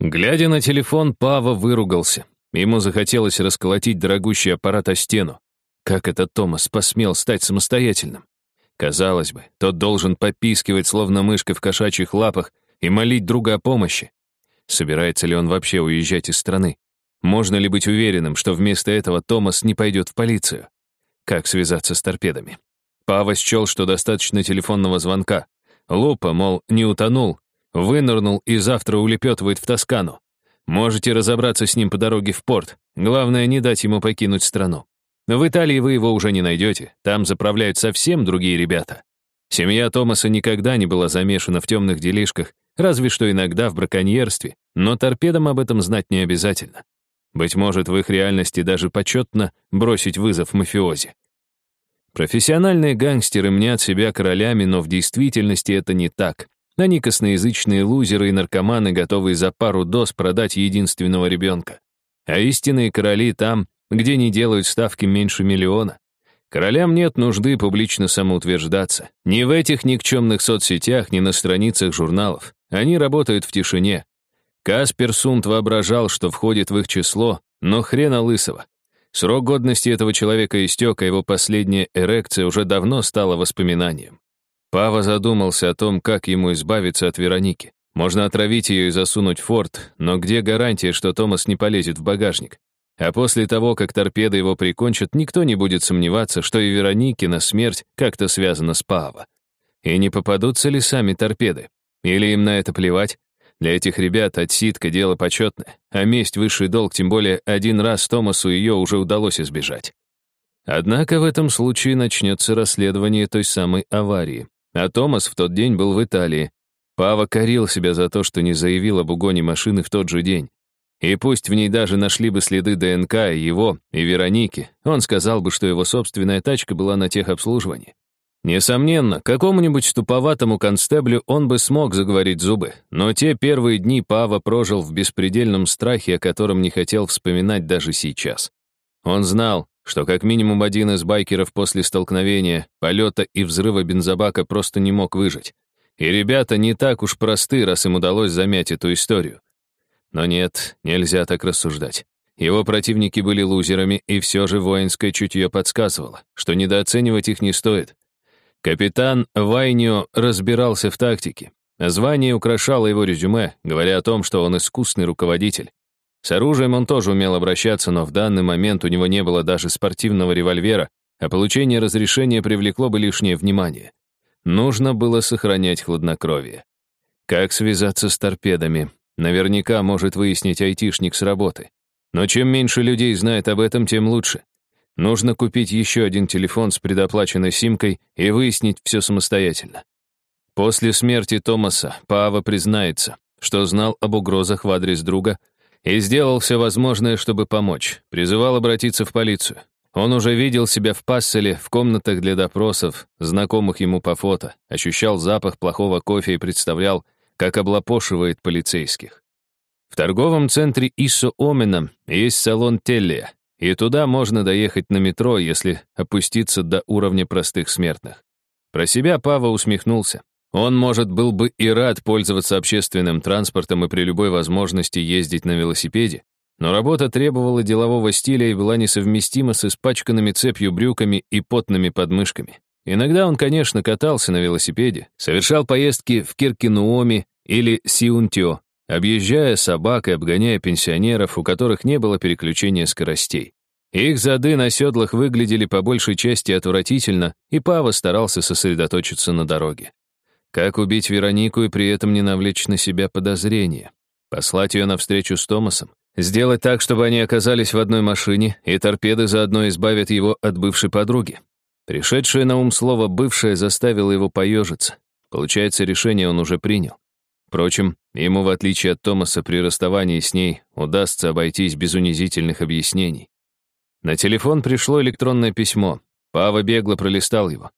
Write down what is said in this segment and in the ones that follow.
Глядя на телефон, Пава выругался. Ему захотелось расколотить дорогущий аппарат о стену. Как этот Томас посмел стать самостоятельным? Казалось бы, тот должен попискивать, словно мышка в кошачьих лапах, и молить друга о помощи. Собирается ли он вообще уезжать из страны? Можно ли быть уверенным, что вместо этого Томас не пойдет в полицию? Как связаться с торпедами? Пава счел, что достаточно телефонного звонка. Лупа, мол, не утонул, вынырнул и завтра улепетывает в Тоскану. Можете разобраться с ним по дороге в порт. Главное, не дать ему покинуть страну. В Италии вы его уже не найдете. Там заправляют совсем другие ребята. Семья Томаса никогда не была замешана в темных делишках, разве что иногда в браконьерстве, но торпедам об этом знать не обязательно. Быть может, в их реальности даже почетно бросить вызов мафиози. Профессиональные гангстеры мнят себя королями, но в действительности это не так. Они косноязычные лузеры и наркоманы, готовые за пару доз продать единственного ребенка. А истинные короли там, где не делают ставки меньше миллиона. Королям нет нужды публично самоутверждаться. Ни в этих никчемных соцсетях, ни на страницах журналов. Они работают в тишине. Каспер Сунт воображал, что входит в их число, но хрена лысого. Срок годности этого человека истек, а его последняя эрекция уже давно стала воспоминанием. Пава задумался о том, как ему избавиться от Вероники. Можно отравить ее и засунуть в форт, но где гарантия, что Томас не полезет в багажник? А после того, как торпеды его прикончат, никто не будет сомневаться, что и Вероникина смерть как-то связана с Пава. И не попадутся ли сами торпеды? Или им на это плевать? Для этих ребят отсидка — дело почетное, а месть — высший долг, тем более один раз Томасу ее уже удалось избежать. Однако в этом случае начнется расследование той самой аварии, а Томас в тот день был в Италии. Пава корил себя за то, что не заявил об угоне машины в тот же день. И пусть в ней даже нашли бы следы ДНК его, и Вероники, он сказал бы, что его собственная тачка была на техобслуживании. Несомненно, какому-нибудь туповатому констеблю он бы смог заговорить зубы, но те первые дни Пава прожил в беспредельном страхе, о котором не хотел вспоминать даже сейчас. Он знал, что как минимум один из байкеров после столкновения, полета и взрыва бензобака просто не мог выжить. И ребята не так уж просты, раз им удалось замять эту историю. Но нет, нельзя так рассуждать. Его противники были лузерами, и все же воинское чутье подсказывало, что недооценивать их не стоит. Капитан Вайнио разбирался в тактике. Звание украшало его резюме, говоря о том, что он искусный руководитель. С оружием он тоже умел обращаться, но в данный момент у него не было даже спортивного револьвера, а получение разрешения привлекло бы лишнее внимание. Нужно было сохранять хладнокровие. Как связаться с торпедами? Наверняка может выяснить айтишник с работы. Но чем меньше людей знает об этом, тем лучше. Нужно купить еще один телефон с предоплаченной симкой и выяснить все самостоятельно. После смерти Томаса Паава признается, что знал об угрозах в адрес друга, и сделал все возможное, чтобы помочь. Призывал обратиться в полицию. Он уже видел себя в Пасселе, в комнатах для допросов, знакомых ему по фото, ощущал запах плохого кофе и представлял, как облапошивает полицейских. В торговом центре Иссо Омена есть салон Теллия, и туда можно доехать на метро, если опуститься до уровня простых смертных. Про себя Пава усмехнулся. Он, может, был бы и рад пользоваться общественным транспортом и при любой возможности ездить на велосипеде, но работа требовала делового стиля и была несовместима с испачканными цепью брюками и потными подмышками. Иногда он, конечно, катался на велосипеде, совершал поездки в Киркинуоми или Сиунтио, объезжая собак и обгоняя пенсионеров, у которых не было переключения скоростей. Их зады на седлах выглядели по большей части отвратительно, и Пава старался сосредоточиться на дороге. Как убить Веронику и при этом не навлечь на себя подозрения? Послать ее навстречу с Томасом? Сделать так, чтобы они оказались в одной машине, и торпеды заодно избавят его от бывшей подруги? Пришедшее на ум слово «бывшая» заставило его поежиться. Получается, решение он уже принял. Впрочем, ему, в отличие от Томаса, при расставании с ней удастся обойтись без унизительных объяснений. На телефон пришло электронное письмо. Пава бегло пролистал его.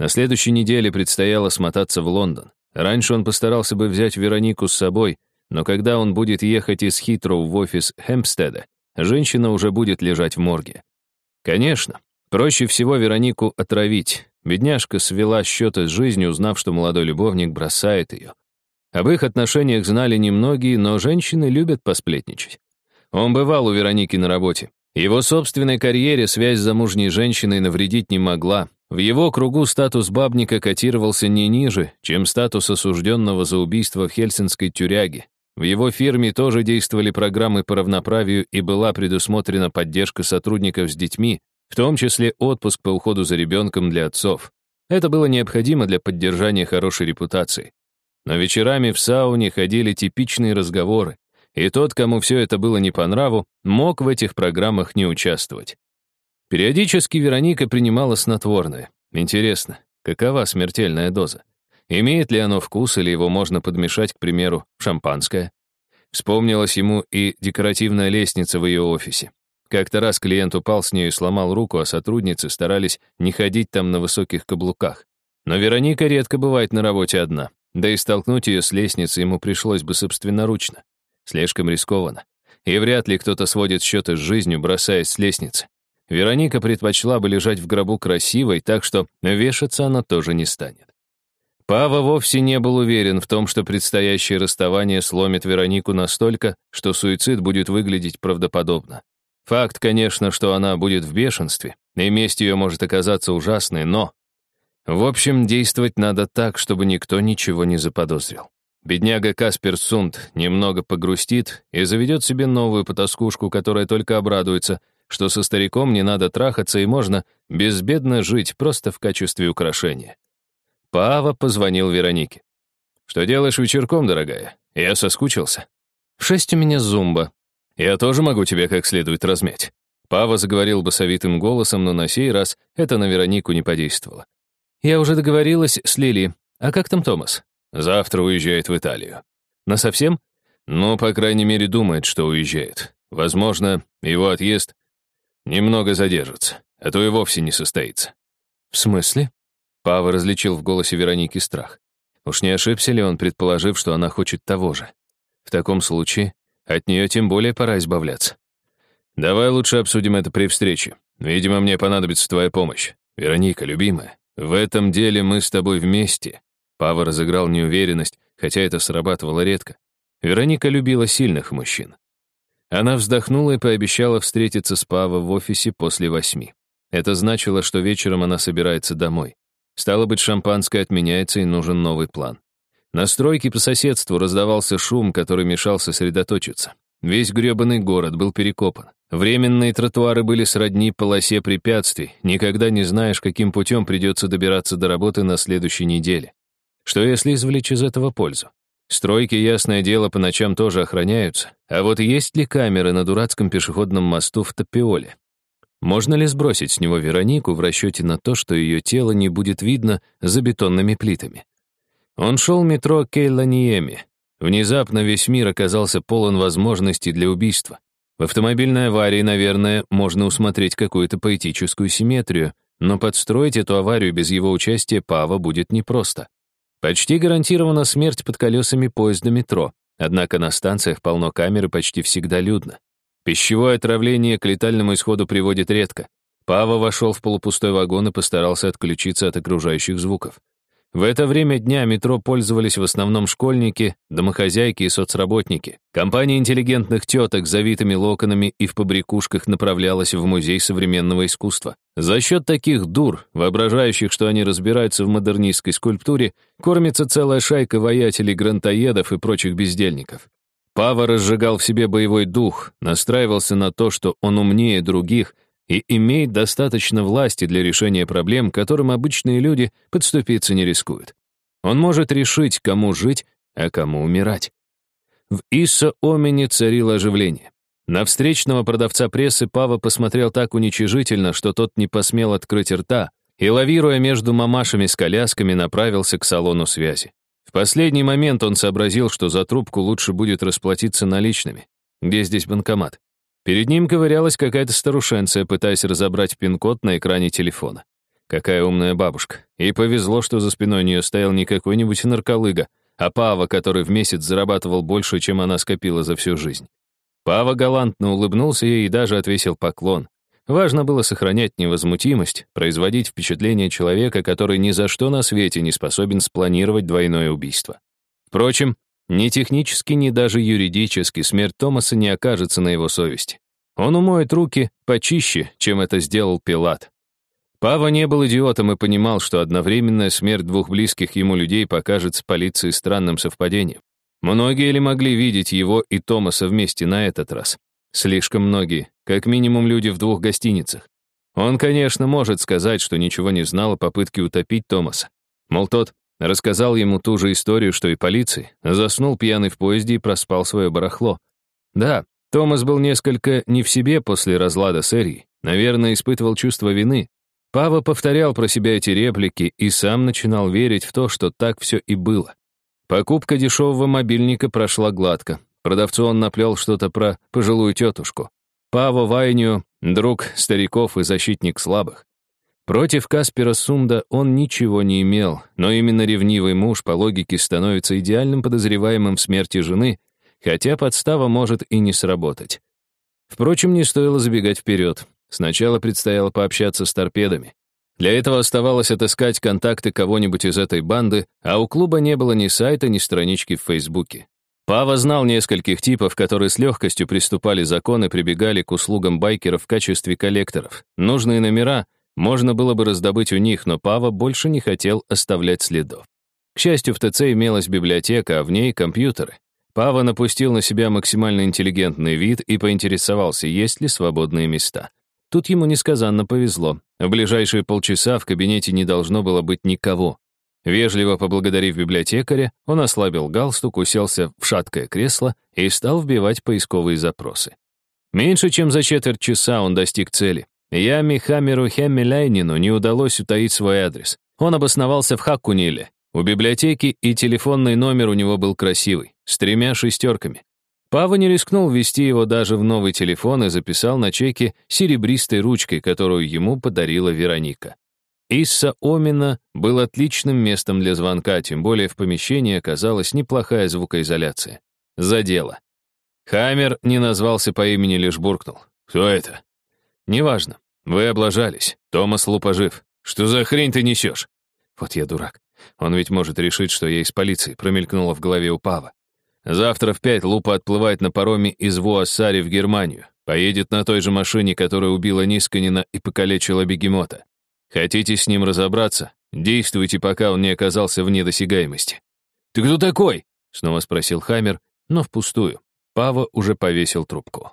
На следующей неделе предстояло смотаться в Лондон. Раньше он постарался бы взять Веронику с собой, но когда он будет ехать из Хитроу в офис Хемпстеда, женщина уже будет лежать в морге. Конечно, проще всего Веронику отравить. Бедняжка свела счеты с жизнью, узнав, что молодой любовник бросает ее. Об их отношениях знали немногие, но женщины любят посплетничать. Он бывал у Вероники на работе. Его собственной карьере связь с замужней женщиной навредить не могла. В его кругу статус бабника котировался не ниже, чем статус осужденного за убийство в хельсинской тюряге. В его фирме тоже действовали программы по равноправию и была предусмотрена поддержка сотрудников с детьми, в том числе отпуск по уходу за ребенком для отцов. Это было необходимо для поддержания хорошей репутации. Но вечерами в сауне ходили типичные разговоры, и тот, кому все это было не по нраву, мог в этих программах не участвовать. Периодически Вероника принимала снотворное. Интересно, какова смертельная доза? Имеет ли оно вкус или его можно подмешать, к примеру, в шампанское? Вспомнилась ему и декоративная лестница в ее офисе. Как-то раз клиент упал с нею и сломал руку, а сотрудницы старались не ходить там на высоких каблуках. Но Вероника редко бывает на работе одна. Да и столкнуть ее с лестницей ему пришлось бы собственноручно. Слишком рискованно. И вряд ли кто-то сводит счеты с жизнью, бросаясь с лестницы. Вероника предпочла бы лежать в гробу красивой, так что вешаться она тоже не станет. Пава вовсе не был уверен в том, что предстоящее расставание сломит Веронику настолько, что суицид будет выглядеть правдоподобно. Факт, конечно, что она будет в бешенстве, и месть ее может оказаться ужасной, но в общем, действовать надо так, чтобы никто ничего не заподозрил. Бедняга Каспер Сунд немного погрустит и заведет себе новую потаскушку, которая только обрадуется, что со стариком не надо трахаться и можно безбедно жить просто в качестве украшения. Пава позвонил Веронике. «Что делаешь вечерком, дорогая? Я соскучился». «В шесть у меня зумба. Я тоже могу тебя как следует размять». Пава заговорил басовитым голосом, но на сей раз это на Веронику не подействовало. «Я уже договорилась с Лили. А как там Томас?» «Завтра уезжает в Италию». «Насовсем?» «Ну, по крайней мере, думает, что уезжает. Возможно, его отъезд немного задержится, а то и вовсе не состоится». «В смысле?» Пава различил в голосе Вероники страх. Уж не ошибся ли он, предположив, что она хочет того же? В таком случае от нее тем более пора избавляться. «Давай лучше обсудим это при встрече. Видимо, мне понадобится твоя помощь. Вероника, любимая, в этом деле мы с тобой вместе. Пава разыграл неуверенность, хотя это срабатывало редко. Вероника любила сильных мужчин. Она вздохнула и пообещала встретиться с Пава в офисе после восьми. Это значило, что вечером она собирается домой. Стало быть, шампанское отменяется и нужен новый план. На стройке по соседству раздавался шум, который мешал сосредоточиться. Весь грёбаный город был перекопан. Временные тротуары были сродни полосе препятствий. Никогда не знаешь, каким путем придется добираться до работы на следующей неделе. Что если извлечь из этого пользу? Стройки, ясное дело, по ночам тоже охраняются. А вот есть ли камеры на дурацком пешеходном мосту в Топиоле? Можно ли сбросить с него Веронику в расчете на то, что ее тело не будет видно за бетонными плитами? Он шел метро Кейланиеми, Внезапно весь мир оказался полон возможностей для убийства. В автомобильной аварии, наверное, можно усмотреть какую-то поэтическую симметрию, но подстроить эту аварию без его участия Пава будет непросто. Почти гарантирована смерть под колесами поезда метро, однако на станциях полно камер и почти всегда людно. Пищевое отравление к летальному исходу приводит редко. Пава вошел в полупустой вагон и постарался отключиться от окружающих звуков. В это время дня метро пользовались в основном школьники, домохозяйки и соцработники. Компания интеллигентных теток с завитыми локонами и в побрякушках направлялась в Музей современного искусства. За счет таких дур, воображающих, что они разбираются в модернистской скульптуре, кормится целая шайка воятелей, грантоедов и прочих бездельников. Пава разжигал в себе боевой дух, настраивался на то, что он умнее других — и имеет достаточно власти для решения проблем, к которым обычные люди подступиться не рискуют. Он может решить, кому жить, а кому умирать. В Исса-Омене царило оживление. На встречного продавца прессы Пава посмотрел так уничижительно, что тот не посмел открыть рта, и, лавируя между мамашами с колясками, направился к салону связи. В последний момент он сообразил, что за трубку лучше будет расплатиться наличными. Где здесь банкомат? Перед ним ковырялась какая-то старушенция, пытаясь разобрать пин-код на экране телефона. Какая умная бабушка. Ей повезло, что за спиной у нее стоял не какой-нибудь нарколыга, а Пава, который в месяц зарабатывал больше, чем она скопила за всю жизнь. Пава галантно улыбнулся ей и даже отвесил поклон. Важно было сохранять невозмутимость, производить впечатление человека, который ни за что на свете не способен спланировать двойное убийство. Впрочем, Ни технически, ни даже юридически смерть Томаса не окажется на его совести. Он умоет руки почище, чем это сделал Пилат. Пава не был идиотом и понимал, что одновременная смерть двух близких ему людей покажется полиции странным совпадением. Многие ли могли видеть его и Томаса вместе на этот раз? Слишком многие, как минимум люди в двух гостиницах. Он, конечно, может сказать, что ничего не знал о попытке утопить Томаса. Мол, тот рассказал ему ту же историю, что и полиции, заснул пьяный в поезде и проспал свое барахло. Да, Томас был несколько не в себе после разлада с Эрией, наверное, испытывал чувство вины. Пава повторял про себя эти реплики и сам начинал верить в то, что так все и было. Покупка дешевого мобильника прошла гладко. Продавцу он наплел что-то про пожилую тетушку. Паво Вайню — друг стариков и защитник слабых. Против Каспера Сумда он ничего не имел, но именно ревнивый муж по логике становится идеальным подозреваемым в смерти жены, хотя подстава может и не сработать. Впрочем, не стоило забегать вперед. Сначала предстояло пообщаться с торпедами. Для этого оставалось отыскать контакты кого-нибудь из этой банды, а у клуба не было ни сайта, ни странички в Фейсбуке. Пава знал нескольких типов, которые с легкостью приступали закон и прибегали к услугам байкеров в качестве коллекторов. Нужные номера можно было бы раздобыть у них, но Пава больше не хотел оставлять следов. К счастью, в ТЦ имелась библиотека, а в ней компьютеры. Пава напустил на себя максимально интеллигентный вид и поинтересовался, есть ли свободные места. Тут ему несказанно повезло. В ближайшие полчаса в кабинете не должно было быть никого. Вежливо поблагодарив библиотекаря, он ослабил галстук, уселся в шаткое кресло и стал вбивать поисковые запросы. Меньше чем за четверть часа он достиг цели. Ями Хамеру Хеммеляйнину не удалось утаить свой адрес. Он обосновался в Хаккуниле. У библиотеки и телефонный номер у него был красивый, с тремя шестерками. Пава не рискнул ввести его даже в новый телефон и записал на чеке серебристой ручкой, которую ему подарила Вероника. Исса Омина был отличным местом для звонка, тем более в помещении оказалась неплохая звукоизоляция. За дело. Хаммер не назвался по имени, лишь буркнул. «Кто это?» «Неважно. Вы облажались. Томас Лупа жив. Что за хрень ты несешь?» «Вот я дурак. Он ведь может решить, что я из полиции», промелькнуло в голове у Пава. «Завтра в пять Лупа отплывает на пароме из Вуассари в Германию. Поедет на той же машине, которая убила Нисканина и покалечила бегемота. Хотите с ним разобраться? Действуйте, пока он не оказался вне досягаемости. «Ты кто такой?» — снова спросил Хаммер, но впустую. Пава уже повесил трубку.